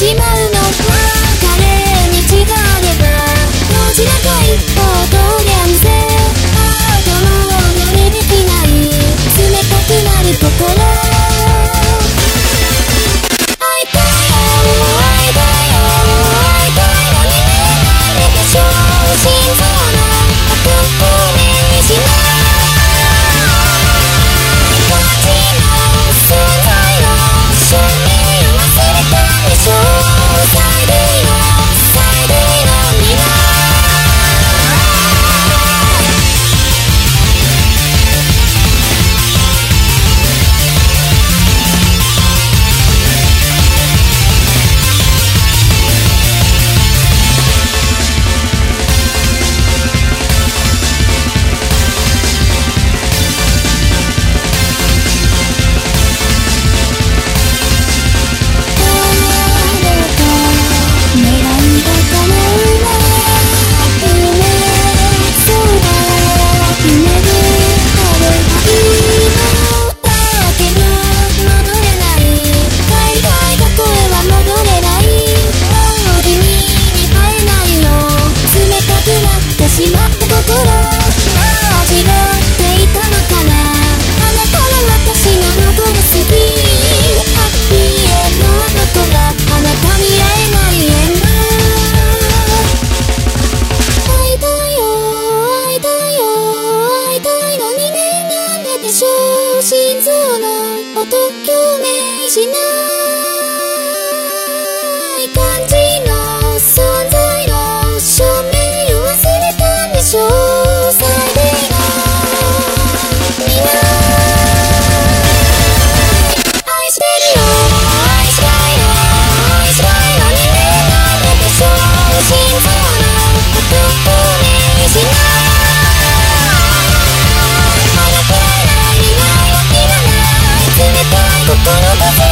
しまうしまった心間違っていたのかなあなたは私のどこが好きハッピーエンドはどこがあなたに会えないエンド会いたいよ会いたいよ会いたいのにねなんででしょう心臓の音共鳴しないこの